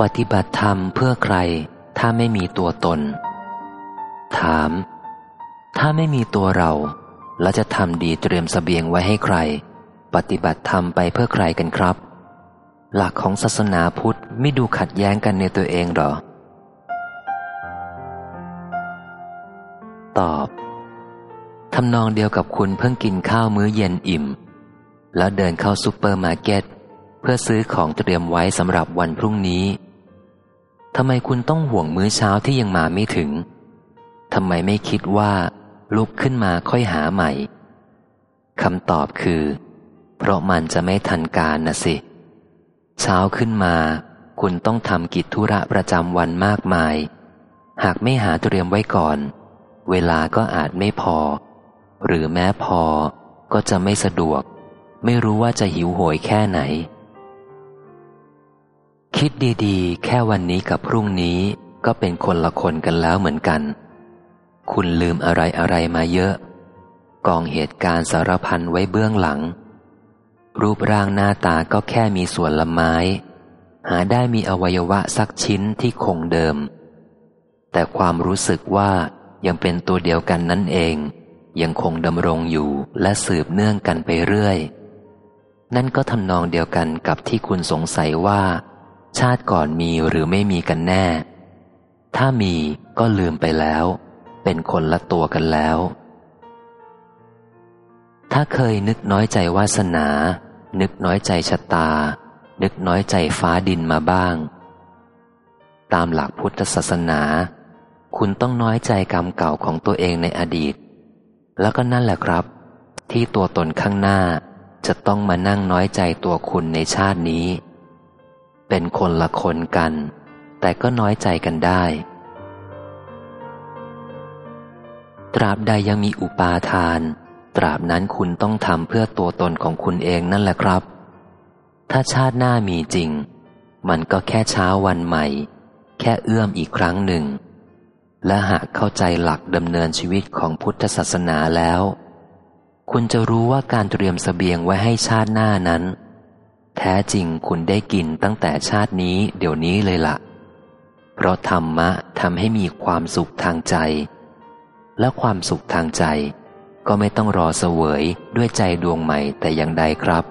ปฏิบัติธรรมเพื่อใคร ถ้าไม่มีตัวตน ถาม ถ้าไม่มีตัวเรา แล้วจะทำดีเตรียมสเสบียงไว้ให้ใคร ปฏิบัติธรรมไปเพื่อใครกันครับ หลักของศาสนาพุทธไม่ดูขัดแย้งกันในตัวเองหรอ ตอบทำนองเดียวกับคุณเพิ่งกินข้าวมื้อเย็นอิ่ม แล้วเดินเข้าซูเปอร์มาร์เก็ตเพื่อซื้อของเตรียมไว้สำหรับวันพรุ่งนี้ ทำไมคุณต้องห่วงมื้อเช้าที่ยังมาไม่ถึง ทำไมไม่คิดว่า ลุกขึ้นมาค่อยหาใหม่คำตอบคือ เพราะมันจะไม่ทันการนะสิ เช้าขึ้นมา คุณต้องทำกิจธุระประจำวันมากมาย หากไม่หาเตรียมไว้ก่อน เวลาก็อาจไม่พอ หรือแม้พอก็จะไม่สะดวก ไม่รู้ว่าจะหิวโหยแค่ไหน คิดดีๆ แค่วันนี้กับพรุ่งนี้ก็เป็นคนละคนกันแล้วเหมือนกัน คุณลืมอะไรอะไรมาเยอะ กองเหตุการณ์สารพันไว้เบื้องหลัง รูปร่างหน้าตาก็แค่มีส่วนละไม้ หาได้มีอวัยวะสักชิ้นที่คงเดิม แต่ความรู้สึกว่ายังเป็นตัวเดียวกันนั่นเอง ยังคงดำรงอยู่และสืบเนื่องกันไปเรื่อย นั่นก็ทำนองเดียวกันกับที่คุณสงสัยว่า ชาติก่อนมีหรือไม่มีกันแน่ ถ้ามีก็ลืมไปแล้ว เป็นคนละตัวกันแล้ว ถ้าเคยนึกน้อยใจวาสนา นึกน้อยใจชะตา นึกน้อยใจฟ้าดินมาบ้าง ตามหลักพุทธศาสนา คุณต้องน้อยใจกรรมเก่าของตัวเองในอดีต แล้วก็นั่นแหละครับ ที่ตัวตนข้างหน้าจะต้องมานั่งน้อยใจตัวคุณในชาตินี้ เป็นคนละคนกัน แต่ก็น้อยใจกันได้ ตราบใดยังมีอุปาทาน ตราบนั้นคุณต้องทำเพื่อตัวตนของคุณเองนั่นแหละครับ ถ้าชาติหน้ามีจริง มันก็แค่เช้าวันใหม่ แค่เอื้อมอีกครั้งหนึ่ง และหากเข้าใจหลักดำเนินชีวิตของพุทธศาสนาแล้ว คุณจะรู้ว่าการเตรียมสเสบียงไว้ให้ชาติหน้านั้น แท้จริงคุณได้กินตั้งแต่ชาตินี้เดี๋ยวนี้เลยละ่ะ เพราะธรรมะทำให้มีความสุขทางใจ และความสุขทางใจ ก็ไม่ต้องรอเสวยด้วยใจดวงใหม่แต่อย่างใดครับ